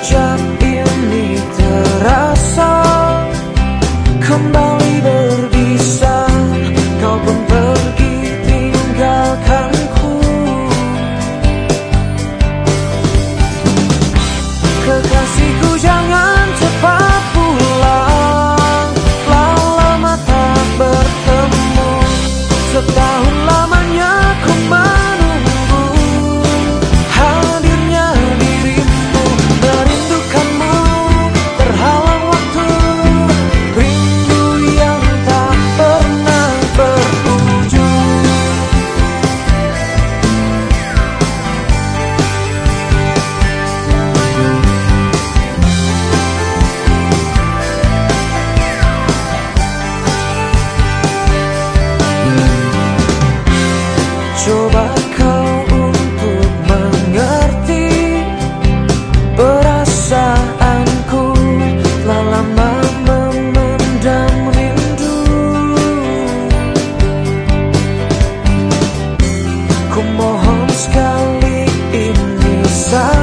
just 사랑.